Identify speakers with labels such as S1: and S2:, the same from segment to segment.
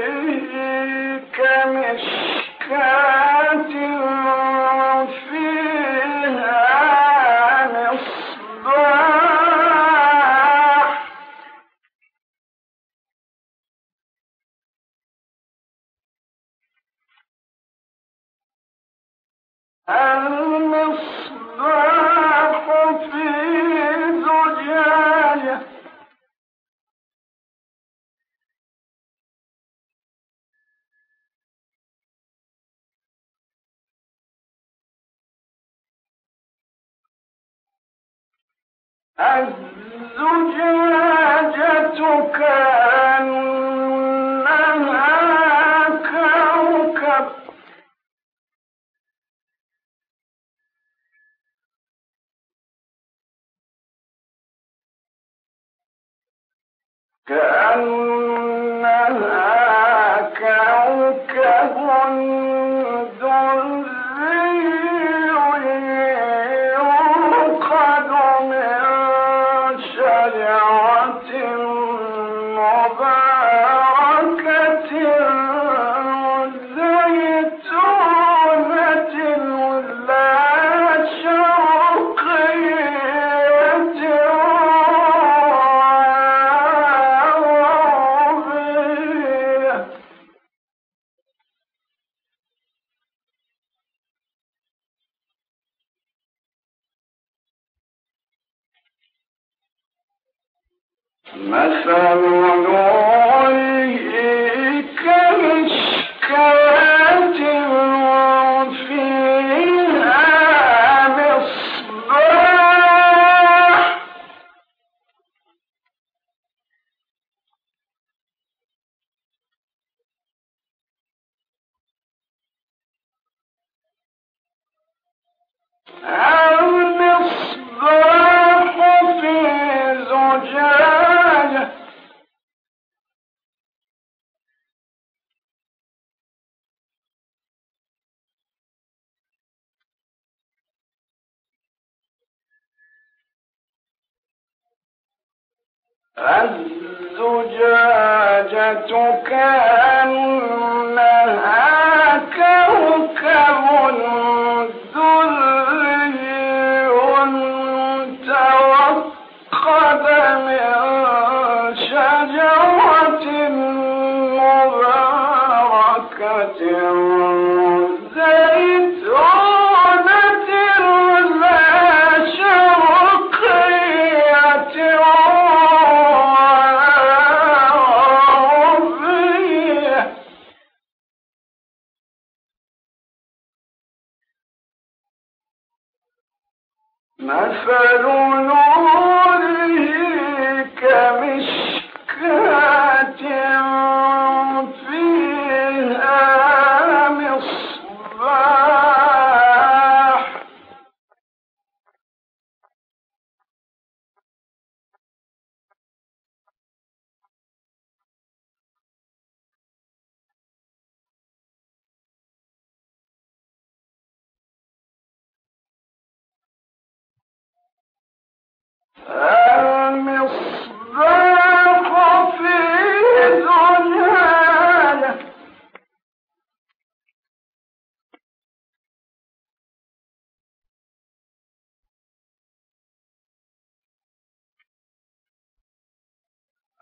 S1: فسنريك مشكاة كأنها كوكب الزجاجة كأنها كوكب دري توقد من شجرة مباركة.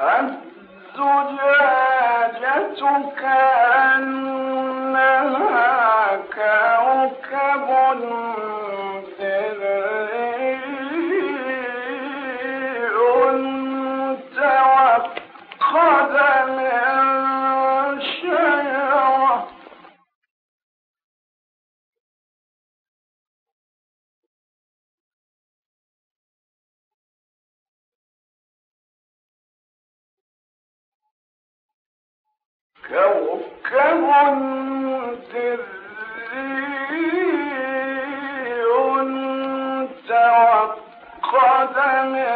S1: الزجاجة كان ஆமாங்க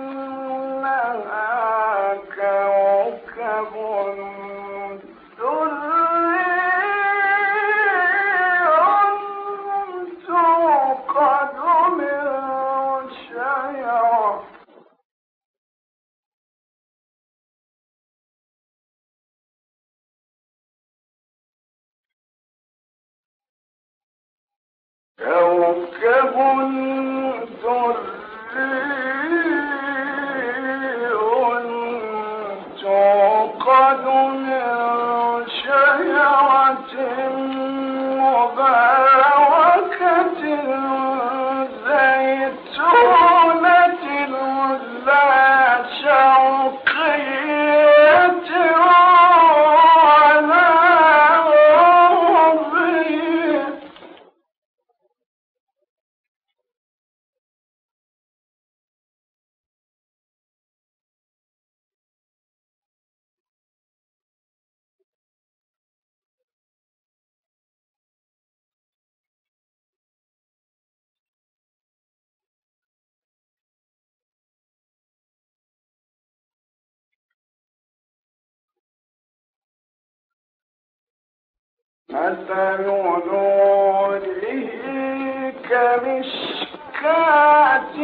S1: كمشكاة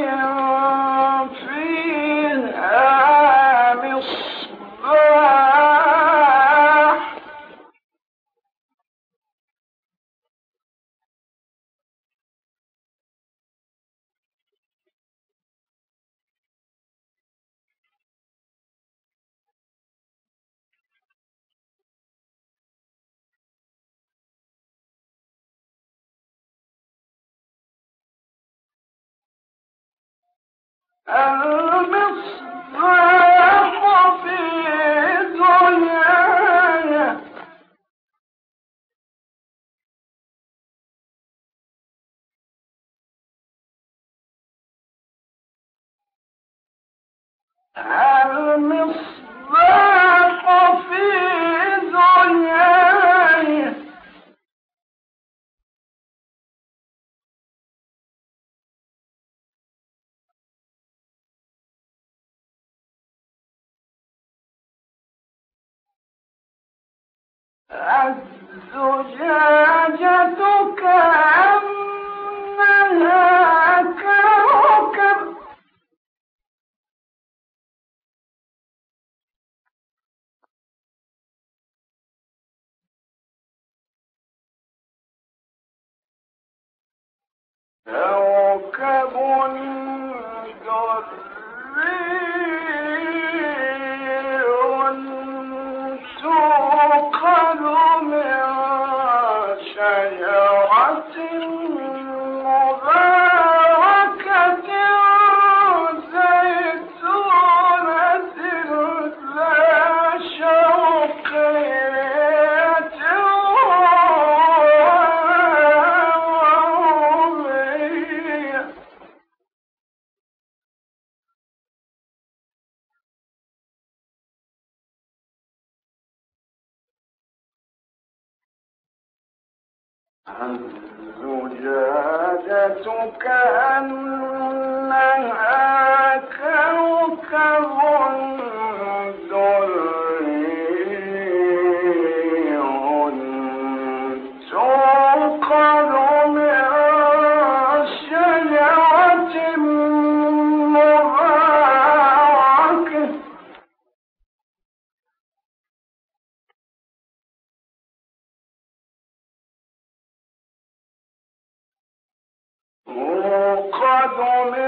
S1: المصباح الزجاجة تم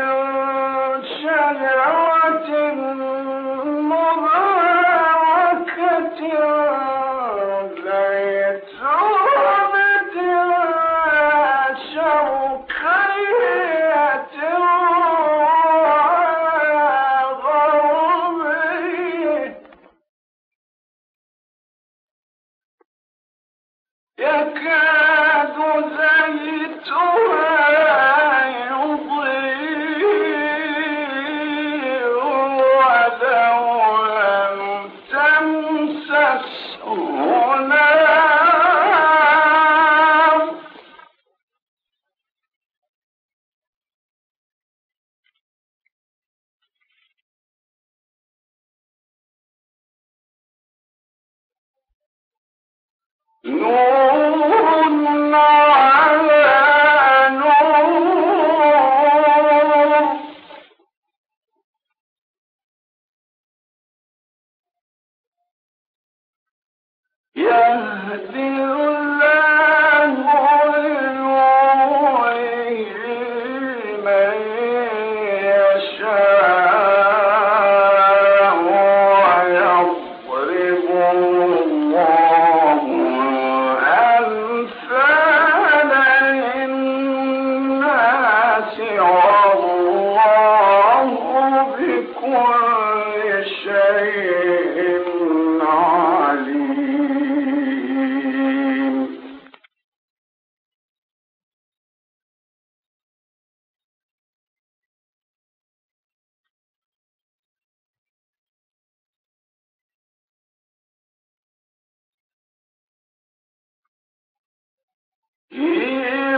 S1: يسبح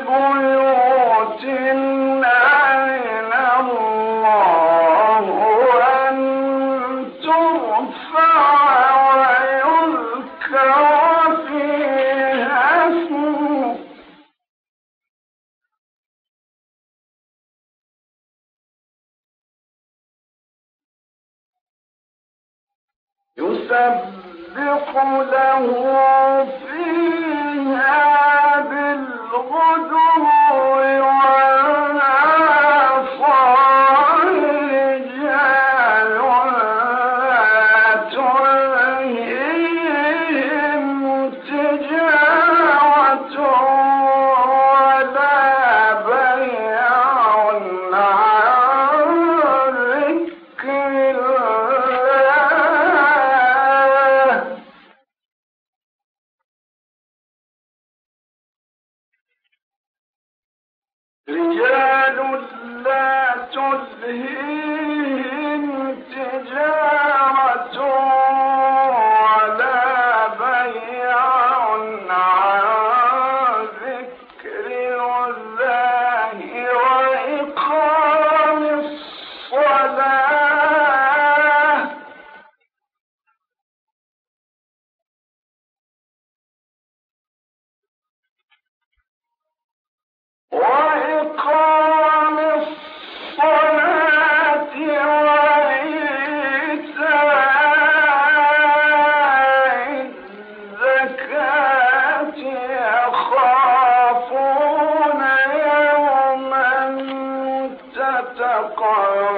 S1: وقعت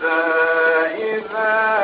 S1: فإذا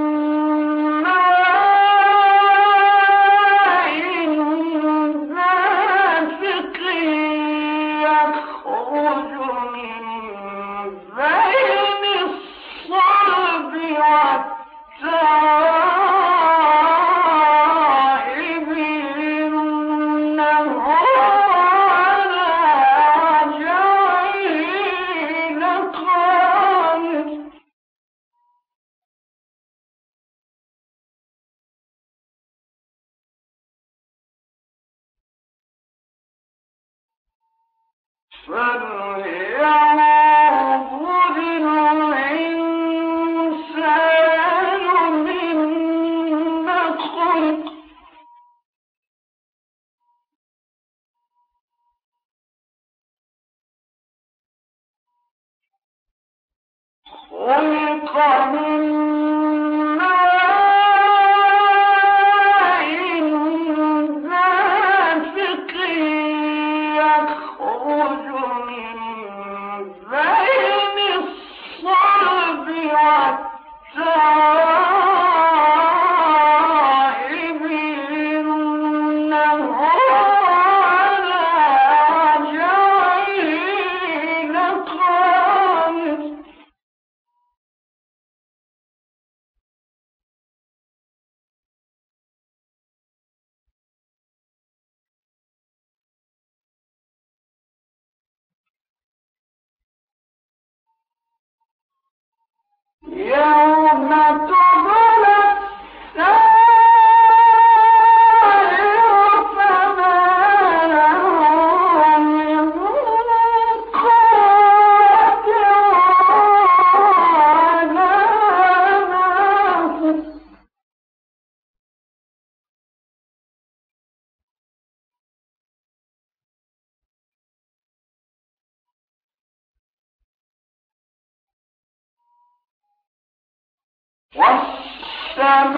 S1: بسم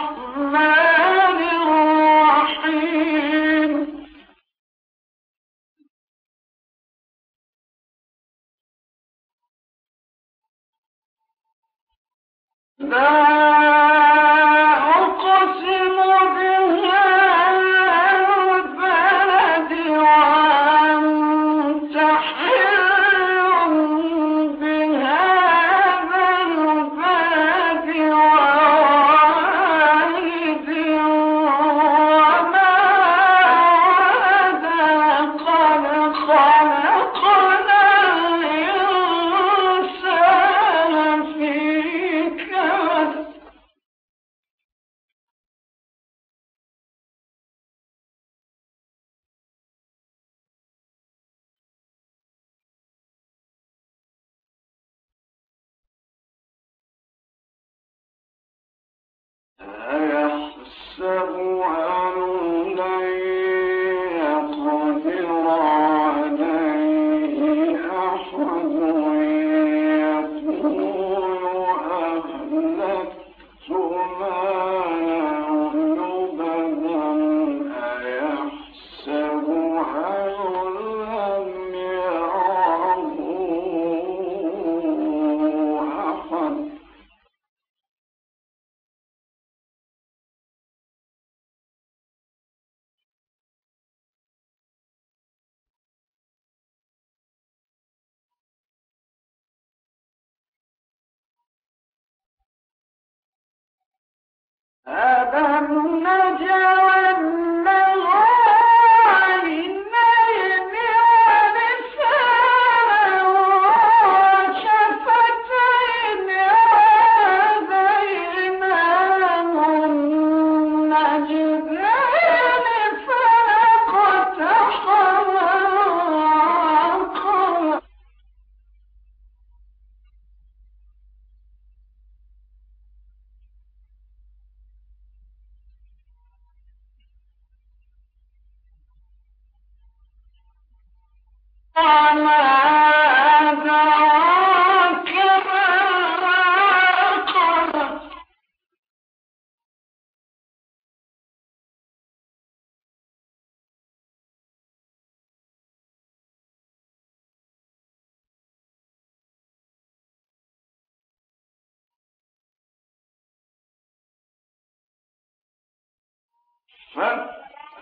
S1: أيحسب أن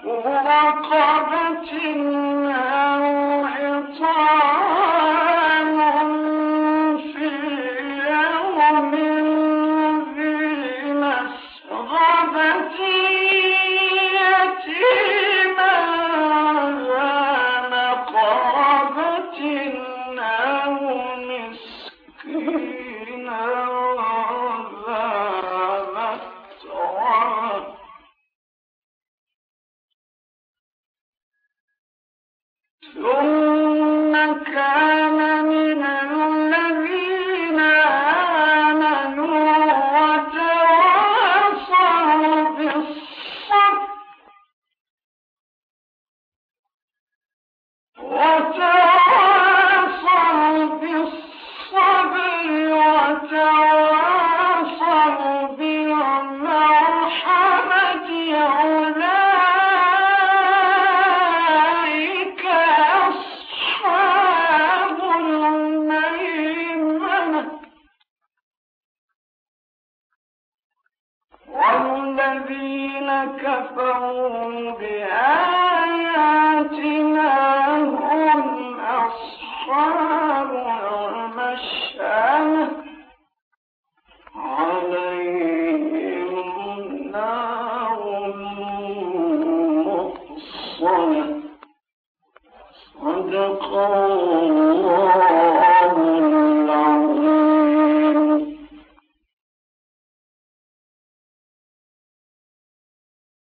S1: رقبة أو صدق الله